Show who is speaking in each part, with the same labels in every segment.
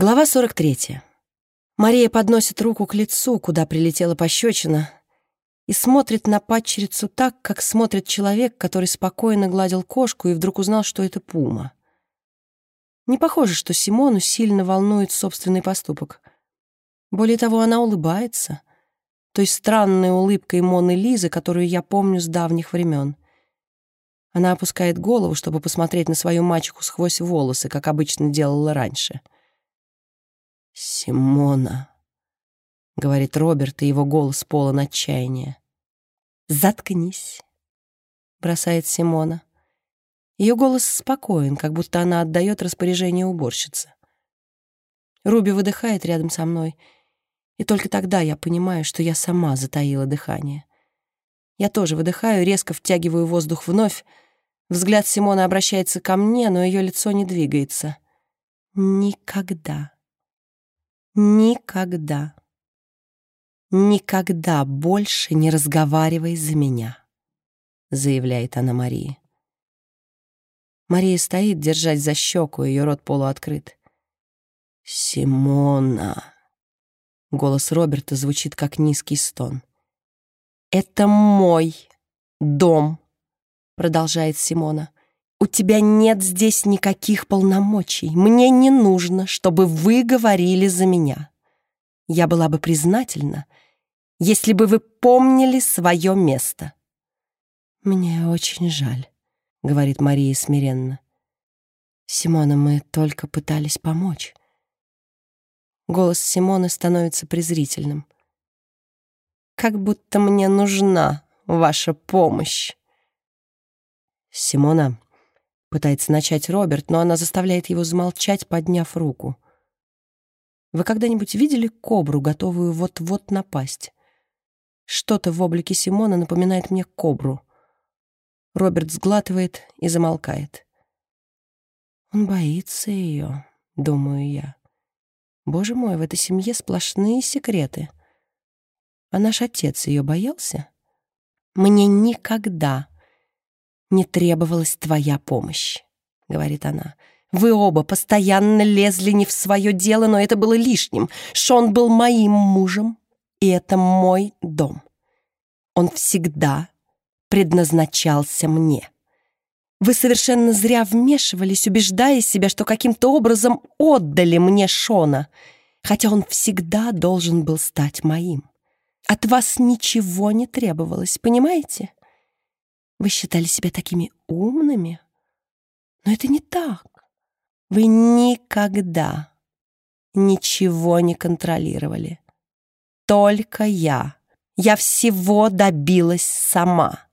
Speaker 1: Глава 43. Мария подносит руку к лицу, куда прилетела пощечина, и смотрит на падчерицу так, как смотрит человек, который спокойно гладил кошку и вдруг узнал, что это пума. Не похоже, что Симону сильно волнует собственный поступок. Более того, она улыбается, той странной улыбкой Моны Лизы, которую я помню с давних времен. Она опускает голову, чтобы посмотреть на свою мачеху сквозь волосы, как обычно делала раньше — «Симона», — говорит Роберт, и его голос полон отчаяния. «Заткнись», — бросает Симона. Ее голос спокоен, как будто она отдает распоряжение уборщице. Руби выдыхает рядом со мной, и только тогда я понимаю, что я сама затаила дыхание. Я тоже выдыхаю, резко втягиваю воздух вновь. Взгляд Симона обращается ко мне, но ее лицо не двигается. Никогда Никогда, никогда больше не разговаривай за меня, заявляет она Марии. Мария стоит, держась за щеку, ее рот полуоткрыт. «Симона!» Голос Роберта звучит, как низкий стон. «Это мой дом», — продолжает Симона. «У тебя нет здесь никаких полномочий. Мне не нужно, чтобы вы говорили за меня. Я была бы признательна, если бы вы помнили свое место». «Мне очень жаль», — говорит Мария смиренно. «Симона, мы только пытались помочь». Голос Симоны становится презрительным. «Как будто мне нужна ваша помощь». «Симона, Пытается начать Роберт, но она заставляет его замолчать, подняв руку. Вы когда-нибудь видели кобру, готовую вот-вот напасть? Что-то в облике Симона напоминает мне кобру. Роберт сглатывает и замолкает. Он боится ее, думаю я. Боже мой, в этой семье сплошные секреты. А наш отец ее боялся? Мне никогда не требовалась твоя помощь», — говорит она. «Вы оба постоянно лезли не в свое дело, но это было лишним. Шон был моим мужем, и это мой дом. Он всегда предназначался мне. Вы совершенно зря вмешивались, убеждая себя, что каким-то образом отдали мне Шона, хотя он всегда должен был стать моим. От вас ничего не требовалось, понимаете?» Вы считали себя такими умными? Но это не так. Вы никогда ничего не контролировали. Только я. Я всего добилась сама.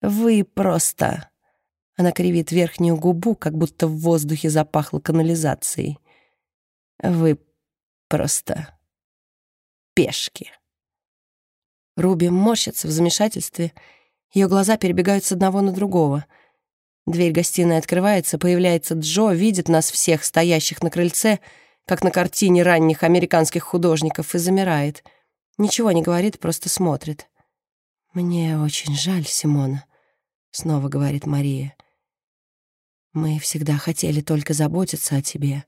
Speaker 1: Вы просто... Она кривит верхнюю губу, как будто в воздухе запахло канализацией. Вы просто пешки. Руби морщится в замешательстве ее глаза перебегают с одного на другого. Дверь гостиной открывается, появляется Джо, видит нас всех, стоящих на крыльце, как на картине ранних американских художников, и замирает. Ничего не говорит, просто смотрит. «Мне очень жаль, Симона», — снова говорит Мария. «Мы всегда хотели только заботиться о тебе.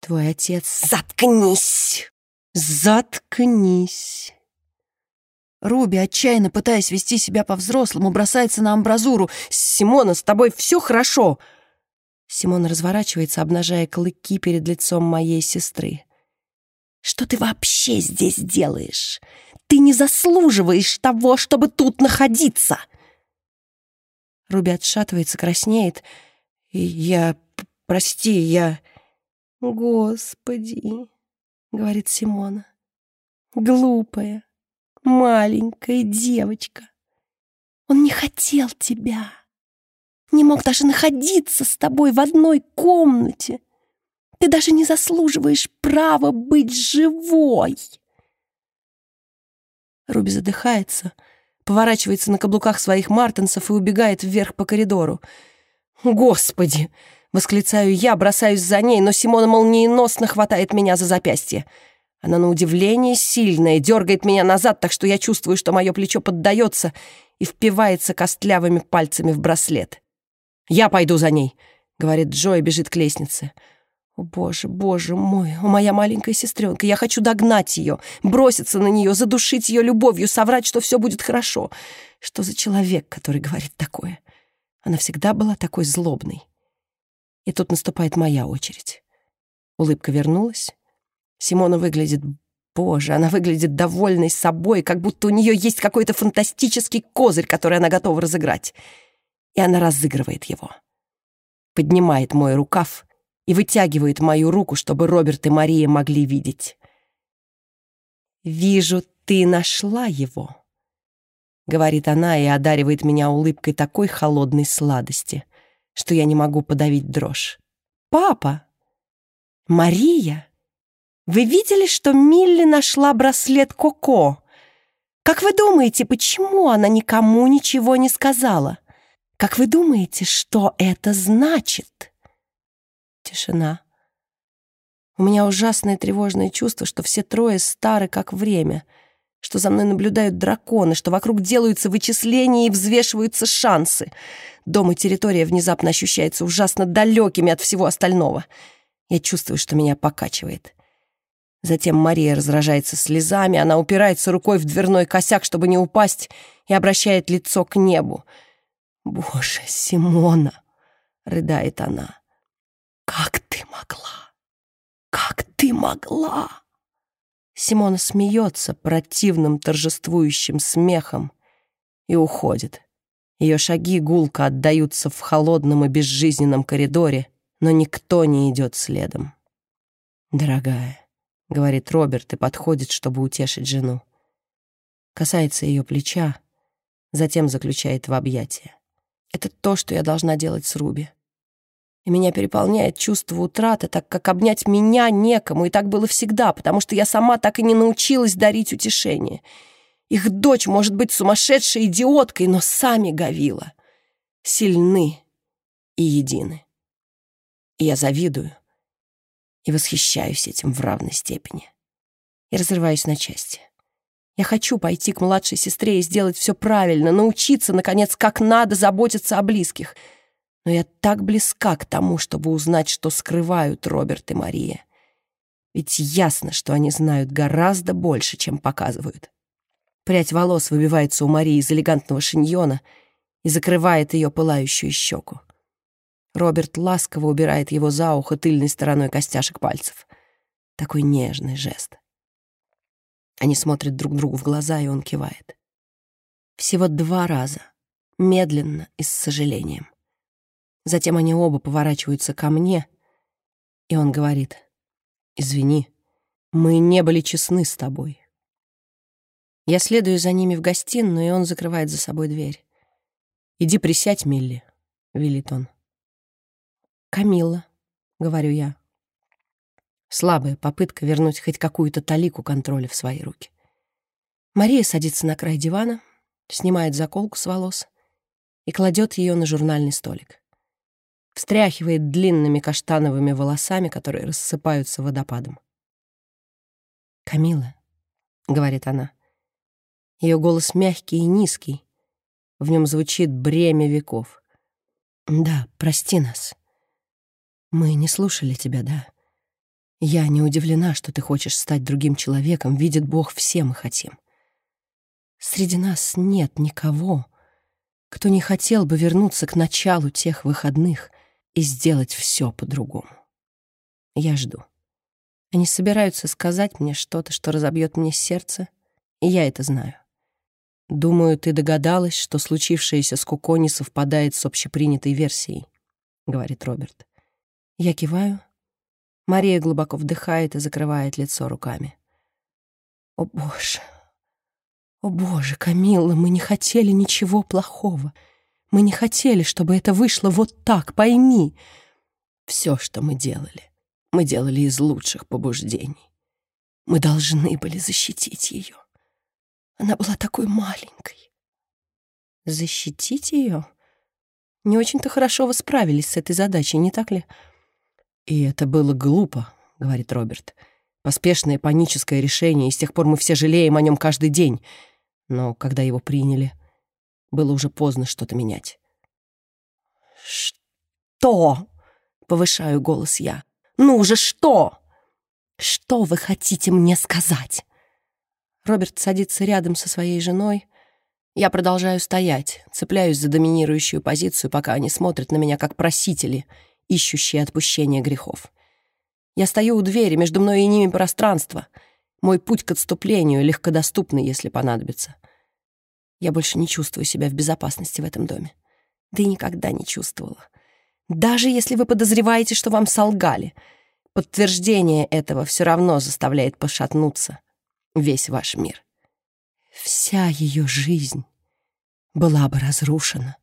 Speaker 1: Твой отец...» «Заткнись! Заткнись!» Руби, отчаянно пытаясь вести себя по-взрослому, бросается на амбразуру. «Симона, с тобой все хорошо!» Симона разворачивается, обнажая клыки перед лицом моей сестры. «Что ты вообще здесь делаешь? Ты не заслуживаешь того, чтобы тут находиться!» Руби отшатывается, краснеет. «Я... Прости, я...» «Господи!» — говорит Симона. «Глупая, маленькая девочка. Он не хотел тебя. Не мог даже находиться с тобой в одной комнате. Ты даже не заслуживаешь права быть живой. Руби задыхается, поворачивается на каблуках своих мартенсов и убегает вверх по коридору. «Господи!» — восклицаю я, бросаюсь за ней, но Симона молниеносно хватает меня за запястье. Она на удивление сильная, дергает меня назад, так что я чувствую, что мое плечо поддается и впивается костлявыми пальцами в браслет. «Я пойду за ней», — говорит Джо и бежит к лестнице. О, боже, боже мой, о, моя маленькая сестренка, я хочу догнать ее, броситься на нее, задушить ее любовью, соврать, что все будет хорошо. Что за человек, который говорит такое? Она всегда была такой злобной. И тут наступает моя очередь. Улыбка вернулась. Симона выглядит... Боже, она выглядит довольной собой, как будто у нее есть какой-то фантастический козырь, который она готова разыграть. И она разыгрывает его. Поднимает мой рукав и вытягивает мою руку, чтобы Роберт и Мария могли видеть. «Вижу, ты нашла его», — говорит она и одаривает меня улыбкой такой холодной сладости, что я не могу подавить дрожь. «Папа! Мария! Вы видели, что Милли нашла браслет Коко? Как вы думаете, почему она никому ничего не сказала? Как вы думаете, что это значит?» Тишина. У меня ужасное тревожное чувство, что все трое стары, как время, что за мной наблюдают драконы, что вокруг делаются вычисления и взвешиваются шансы. Дом и территория внезапно ощущаются ужасно далекими от всего остального. Я чувствую, что меня покачивает. Затем Мария раздражается слезами, она упирается рукой в дверной косяк, чтобы не упасть, и обращает лицо к небу. «Боже, Симона!» — рыдает она. «Как ты могла? Как ты могла?» Симона смеется противным торжествующим смехом и уходит. Ее шаги гулко отдаются в холодном и безжизненном коридоре, но никто не идет следом. «Дорогая», — говорит Роберт и подходит, чтобы утешить жену. Касается ее плеча, затем заключает в объятия. «Это то, что я должна делать с Руби и меня переполняет чувство утраты, так как обнять меня некому, и так было всегда, потому что я сама так и не научилась дарить утешение. Их дочь может быть сумасшедшей идиоткой, но сами Гавила сильны и едины. И я завидую и восхищаюсь этим в равной степени. И разрываюсь на части. Я хочу пойти к младшей сестре и сделать все правильно, научиться, наконец, как надо заботиться о близких — но я так близка к тому, чтобы узнать, что скрывают Роберт и Мария. Ведь ясно, что они знают гораздо больше, чем показывают. Прядь волос выбивается у Марии из элегантного шиньона и закрывает ее пылающую щеку. Роберт ласково убирает его за ухо тыльной стороной костяшек пальцев. Такой нежный жест. Они смотрят друг другу в глаза, и он кивает. Всего два раза, медленно и с сожалением. Затем они оба поворачиваются ко мне, и он говорит, «Извини, мы не были честны с тобой». Я следую за ними в гостиную, и он закрывает за собой дверь. «Иди присядь, Милли», — велит он. «Камилла», — говорю я. Слабая попытка вернуть хоть какую-то талику контроля в свои руки. Мария садится на край дивана, снимает заколку с волос и кладет ее на журнальный столик встряхивает длинными каштановыми волосами, которые рассыпаются водопадом. «Камила», — говорит она. Ее голос мягкий и низкий. В нем звучит бремя веков. «Да, прости нас. Мы не слушали тебя, да? Я не удивлена, что ты хочешь стать другим человеком. Видит Бог, все мы хотим. Среди нас нет никого, кто не хотел бы вернуться к началу тех выходных, и сделать все по-другому. Я жду. Они собираются сказать мне что-то, что разобьет мне сердце, и я это знаю. Думаю, ты догадалась, что случившееся с Куко не совпадает с общепринятой версией, говорит Роберт. Я киваю. Мария глубоко вдыхает и закрывает лицо руками. О, боже. О, боже, Камилла, мы не хотели ничего плохого. Мы не хотели, чтобы это вышло вот так, пойми. Все, что мы делали, мы делали из лучших побуждений. Мы должны были защитить ее. Она была такой маленькой. Защитить ее? Не очень-то хорошо вы справились с этой задачей, не так ли? И это было глупо, говорит Роберт. Поспешное паническое решение, и с тех пор мы все жалеем о нем каждый день. Но когда его приняли, было уже поздно что-то менять. «Что?» — повышаю голос я. Ну же, что? Что вы хотите мне сказать? Роберт садится рядом со своей женой. Я продолжаю стоять, цепляюсь за доминирующую позицию, пока они смотрят на меня как просители, ищущие отпущения грехов. Я стою у двери, между мной и ними пространство. Мой путь к отступлению легкодоступный, если понадобится. Я больше не чувствую себя в безопасности в этом доме. Да и никогда не чувствовала. Даже если вы подозреваете, что вам солгали, подтверждение этого все равно заставляет пошатнуться весь ваш мир. Вся ее жизнь была бы разрушена,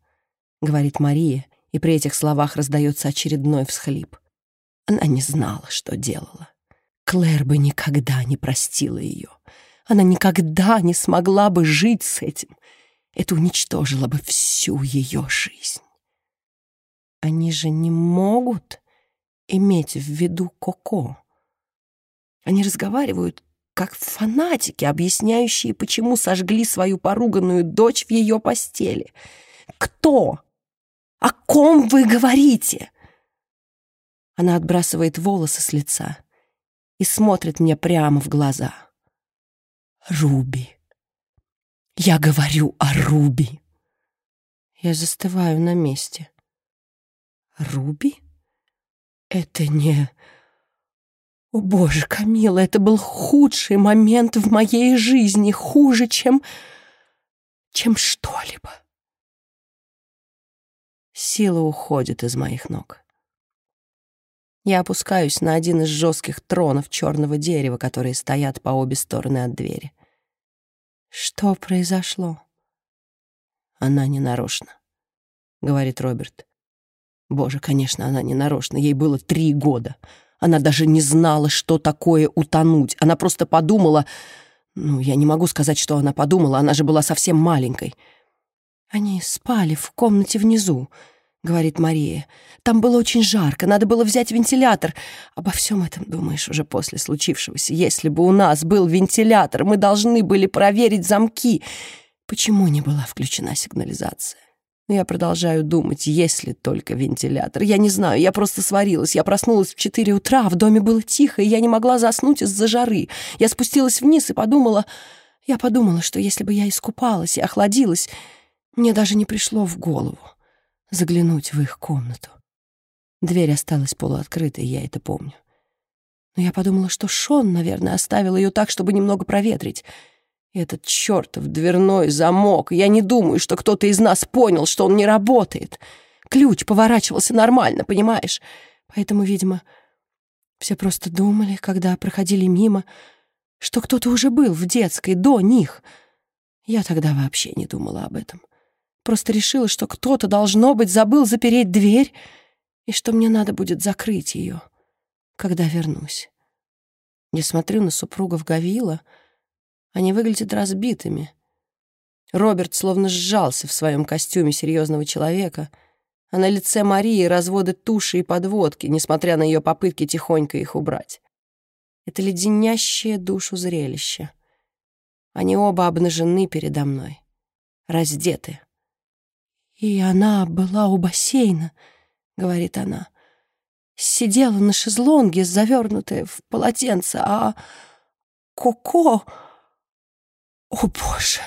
Speaker 1: говорит Мария, и при этих словах раздается очередной всхлип. Она не знала, что делала. Клэр бы никогда не простила ее. Она никогда не смогла бы жить с этим. Это уничтожило бы всю ее жизнь. Они же не могут иметь в виду Коко. Они разговаривают как фанатики, объясняющие, почему сожгли свою поруганную дочь в ее постели. Кто? О ком вы говорите? Она отбрасывает волосы с лица и смотрит мне прямо в глаза. Руби. Я говорю о Руби. Я застываю на месте. Руби? Это не... О, боже, Камила, это был худший момент в моей жизни, хуже, чем... чем что-либо. Сила уходит из моих ног. Я опускаюсь на один из жестких тронов черного дерева, которые стоят по обе стороны от двери. Что произошло? Она не нарочно, говорит Роберт. Боже, конечно, она не нарочно. Ей было три года. Она даже не знала, что такое утонуть. Она просто подумала... Ну, я не могу сказать, что она подумала, она же была совсем маленькой. «Они спали в комнате внизу», — говорит Мария. «Там было очень жарко, надо было взять вентилятор. Обо всем этом думаешь уже после случившегося. Если бы у нас был вентилятор, мы должны были проверить замки. Почему не была включена сигнализация? Я продолжаю думать, есть ли только вентилятор. Я не знаю, я просто сварилась. Я проснулась в четыре утра, в доме было тихо, и я не могла заснуть из-за жары. Я спустилась вниз и подумала... Я подумала, что если бы я искупалась и охладилась, мне даже не пришло в голову заглянуть в их комнату. Дверь осталась полуоткрытой, я это помню. Но я подумала, что Шон, наверное, оставил ее так, чтобы немного проветрить — этот чертов дверной замок. Я не думаю, что кто-то из нас понял, что он не работает. Ключ поворачивался нормально, понимаешь? Поэтому, видимо, все просто думали, когда проходили мимо, что кто-то уже был в детской до них. Я тогда вообще не думала об этом. Просто решила, что кто-то, должно быть, забыл запереть дверь и что мне надо будет закрыть ее, когда вернусь. Я смотрю на супругов Гавила — они выглядят разбитыми. Роберт словно сжался в своем костюме серьезного человека, а на лице Марии разводы туши и подводки, несмотря на ее попытки тихонько их убрать. Это леденящее душу зрелище. Они оба обнажены передо мной, раздеты. «И она была у бассейна», — говорит она. «Сидела на шезлонге, завернутая в полотенце, а Коко...» «О, Боже!»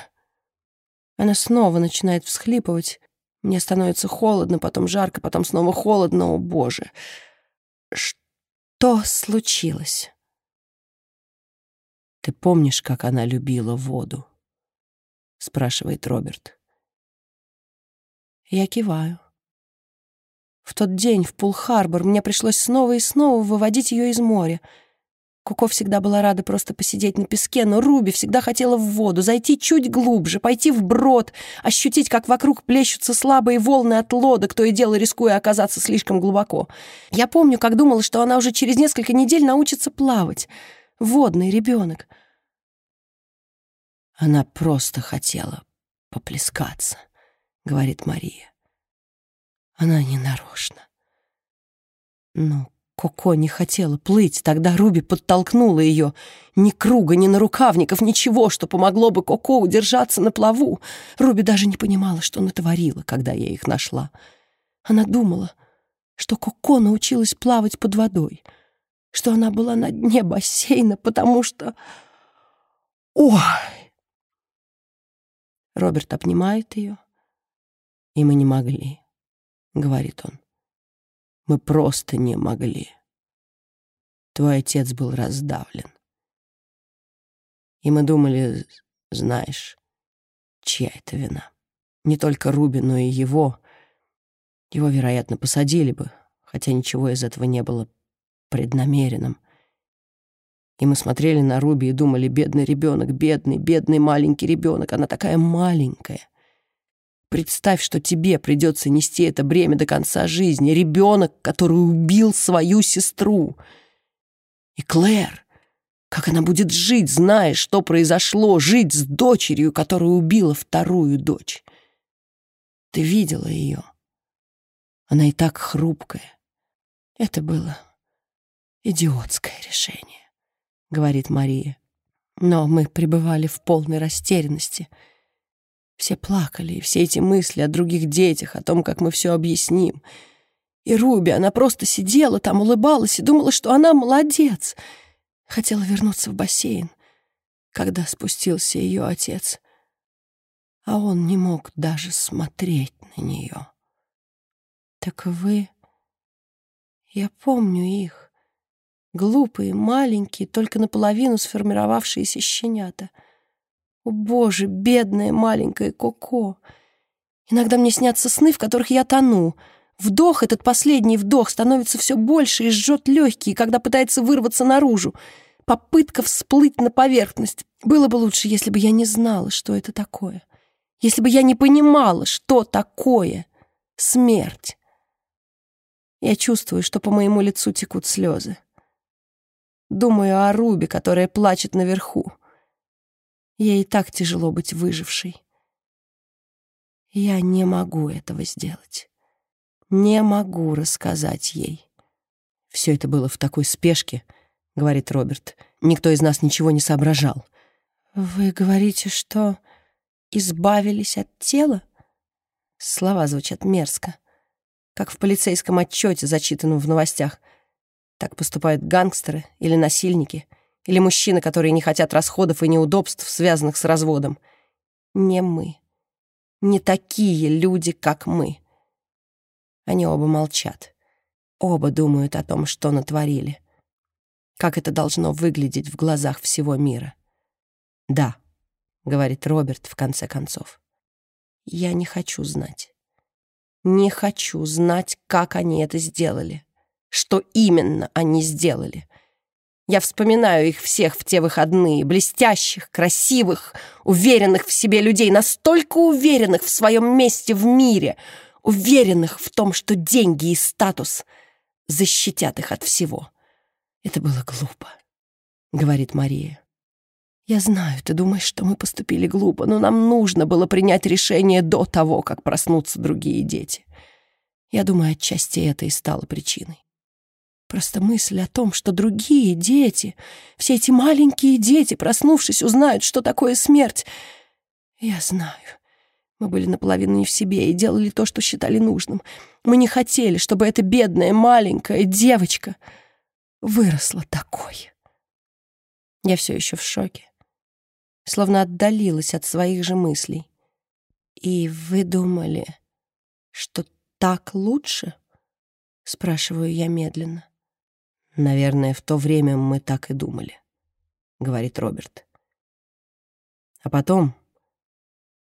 Speaker 1: Она снова начинает всхлипывать. Мне становится холодно, потом жарко, потом снова холодно. О, Боже! Что случилось? «Ты помнишь, как она любила воду?» — спрашивает Роберт. Я киваю. В тот день в Пул-Харбор мне пришлось снова и снова выводить ее из моря — Коко всегда была рада просто посидеть на песке, но Руби всегда хотела в воду, зайти чуть глубже, пойти в брод, ощутить, как вокруг плещутся слабые волны от лодок, то и дело рискуя оказаться слишком глубоко. Я помню, как думала, что она уже через несколько недель научится плавать. Водный ребенок. Она просто хотела поплескаться, говорит Мария. Она не нарочно. Ну, Коко не хотела плыть, тогда Руби подтолкнула ее. Ни круга, ни нарукавников, ничего, что помогло бы Коко удержаться на плаву. Руби даже не понимала, что натворила, когда я их нашла. Она думала, что Коко научилась плавать под водой, что она была на дне бассейна, потому что... Ой! Роберт обнимает ее, и мы не могли, говорит он. Мы просто не могли. Твой отец был раздавлен. И мы думали, знаешь, чья это вина. Не только Руби, но и его. Его, вероятно, посадили бы, хотя ничего из этого не было преднамеренным. И мы смотрели на Руби и думали, бедный ребенок, бедный, бедный маленький ребенок, она такая маленькая. Представь, что тебе придется нести это бремя до конца жизни. Ребенок, который убил свою сестру. И Клэр, как она будет жить, зная, что произошло, жить с дочерью, которая убила вторую дочь. Ты видела ее? Она и так хрупкая. Это было идиотское решение, говорит Мария. Но мы пребывали в полной растерянности — все плакали, и все эти мысли о других детях, о том, как мы все объясним. И Руби, она просто сидела там, улыбалась и думала, что она молодец. Хотела вернуться в бассейн, когда спустился ее отец. А он не мог даже смотреть на нее. Так вы... Я помню их. Глупые, маленькие, только наполовину сформировавшиеся щенята — о, боже, бедная маленькая Коко. Иногда мне снятся сны, в которых я тону. Вдох, этот последний вдох, становится все больше и жжет легкие, когда пытается вырваться наружу. Попытка всплыть на поверхность. Было бы лучше, если бы я не знала, что это такое. Если бы я не понимала, что такое смерть. Я чувствую, что по моему лицу текут слезы. Думаю о Рубе, которая плачет наверху. Ей так тяжело быть выжившей. Я не могу этого сделать. Не могу рассказать ей. Все это было в такой спешке, говорит Роберт. Никто из нас ничего не соображал. Вы говорите, что избавились от тела? Слова звучат мерзко, как в полицейском отчете, зачитанном в новостях. Так поступают гангстеры или насильники — или мужчины, которые не хотят расходов и неудобств, связанных с разводом. Не мы. Не такие люди, как мы. Они оба молчат. Оба думают о том, что натворили. Как это должно выглядеть в глазах всего мира. «Да», — говорит Роберт в конце концов. «Я не хочу знать. Не хочу знать, как они это сделали. Что именно они сделали. Я вспоминаю их всех в те выходные, блестящих, красивых, уверенных в себе людей, настолько уверенных в своем месте в мире, уверенных в том, что деньги и статус защитят их от всего. Это было глупо, говорит Мария. Я знаю, ты думаешь, что мы поступили глупо, но нам нужно было принять решение до того, как проснутся другие дети. Я думаю, отчасти это и стало причиной. Просто мысль о том, что другие дети, все эти маленькие дети, проснувшись, узнают, что такое смерть. Я знаю. Мы были наполовину не в себе и делали то, что считали нужным. Мы не хотели, чтобы эта бедная маленькая девочка выросла такой. Я все еще в шоке, словно отдалилась от своих же мыслей. И вы думали, что так лучше? Спрашиваю я медленно. «Наверное, в то время мы так и думали», — говорит Роберт. А потом,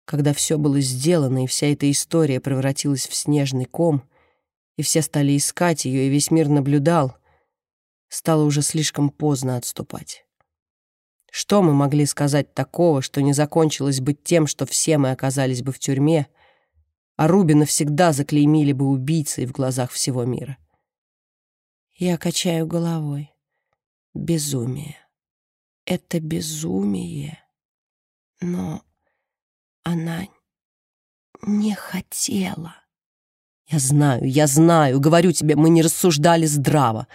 Speaker 1: когда все было сделано, и вся эта история превратилась в снежный ком, и все стали искать ее, и весь мир наблюдал, стало уже слишком поздно отступать. Что мы могли сказать такого, что не закончилось бы тем, что все мы оказались бы в тюрьме, а Руби навсегда заклеймили бы убийцей в глазах всего мира? Я качаю головой. Безумие. Это безумие. Но она не хотела. Я знаю, я знаю, говорю тебе, мы не рассуждали здраво.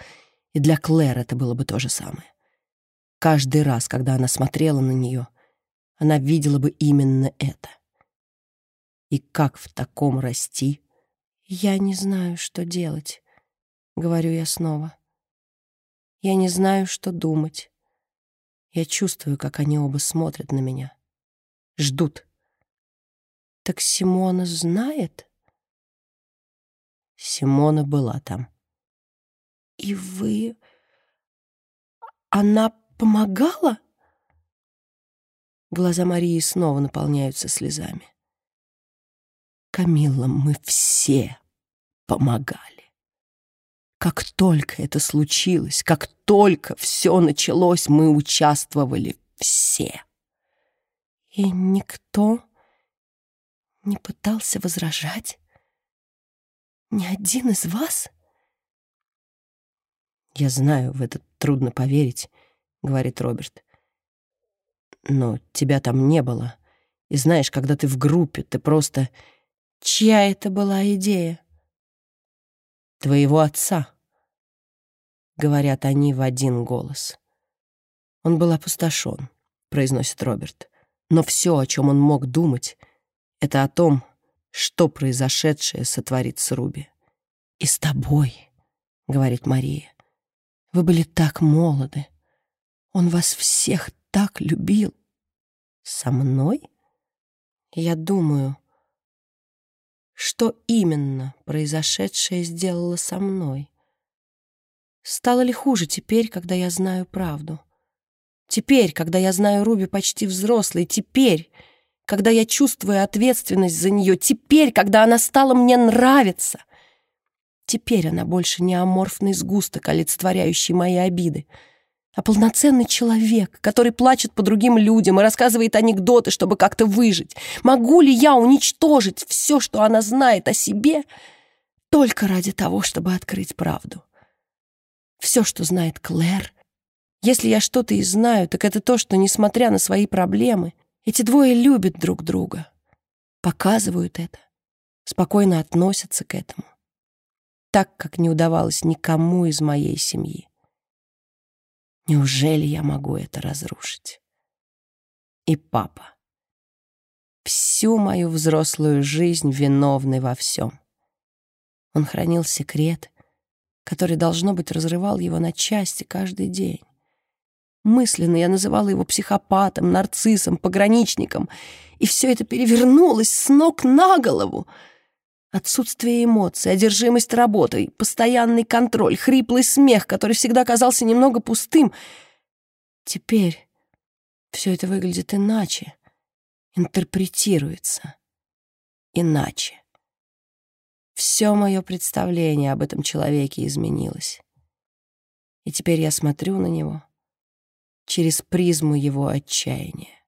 Speaker 1: И для Клэр это было бы то же самое. Каждый раз, когда она смотрела на нее, она видела бы именно это. И как в таком расти? Я не знаю, что делать говорю я снова. Я не знаю, что думать. Я чувствую, как они оба смотрят на меня. Ждут. Так Симона знает? Симона была там. И вы... Она помогала? Глаза Марии снова наполняются слезами. Камилла, мы все помогали. Как только это случилось, как только все началось, мы участвовали все. И никто не пытался возражать? Ни один из вас? «Я знаю, в это трудно поверить», — говорит Роберт. «Но тебя там не было. И знаешь, когда ты в группе, ты просто...» «Чья это была идея?» «Твоего отца», — говорят они в один голос. «Он был опустошен», — произносит Роберт. «Но все, о чем он мог думать, это о том, что произошедшее сотворит с Руби. «И с тобой», — говорит Мария. «Вы были так молоды. Он вас всех так любил». «Со мной?» «Я думаю, что именно произошедшее сделало со мной. Стало ли хуже теперь, когда я знаю правду? Теперь, когда я знаю Руби почти взрослой, теперь, когда я чувствую ответственность за нее, теперь, когда она стала мне нравиться. Теперь она больше не аморфный сгусток, олицетворяющий мои обиды, а полноценный человек, который плачет по другим людям и рассказывает анекдоты, чтобы как-то выжить. Могу ли я уничтожить все, что она знает о себе, только ради того, чтобы открыть правду? Все, что знает Клэр, если я что-то и знаю, так это то, что, несмотря на свои проблемы, эти двое любят друг друга, показывают это, спокойно относятся к этому, так, как не удавалось никому из моей семьи. Неужели я могу это разрушить? И папа. Всю мою взрослую жизнь виновный во всем. Он хранил секрет, который, должно быть, разрывал его на части каждый день. Мысленно я называла его психопатом, нарциссом, пограничником. И все это перевернулось с ног на голову. Отсутствие эмоций, одержимость работой, постоянный контроль, хриплый смех, который всегда казался немного пустым. Теперь все это выглядит иначе, интерпретируется иначе. Все мое представление об этом человеке изменилось. И теперь я смотрю на него — через призму его отчаяния.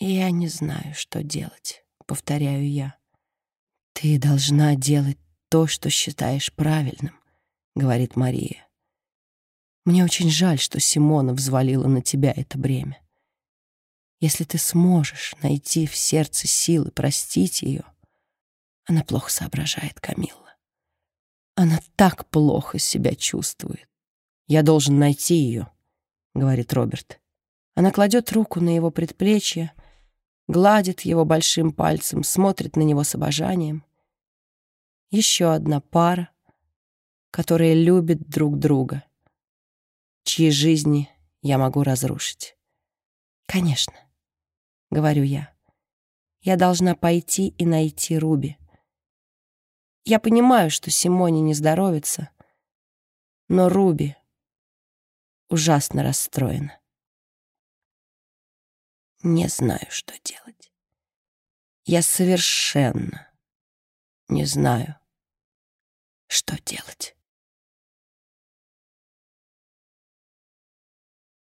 Speaker 1: «Я не знаю, что делать», — повторяю я. «Ты должна делать то, что считаешь правильным», — говорит Мария. «Мне очень жаль, что Симона взвалила на тебя это бремя. Если ты сможешь найти в сердце силы простить ее, она плохо соображает, Камилла. Она так плохо себя чувствует. Я должен найти ее, — говорит Роберт. Она кладет руку на его предплечье, гладит его большим пальцем, смотрит на него с обожанием. Еще одна пара, которая любит друг друга, чьи жизни я могу разрушить. «Конечно», — говорю я, — «я должна пойти и найти Руби. Я понимаю, что Симоне не здоровится, но Руби ужасно расстроена. Не знаю, что делать. Я совершенно не знаю, что делать.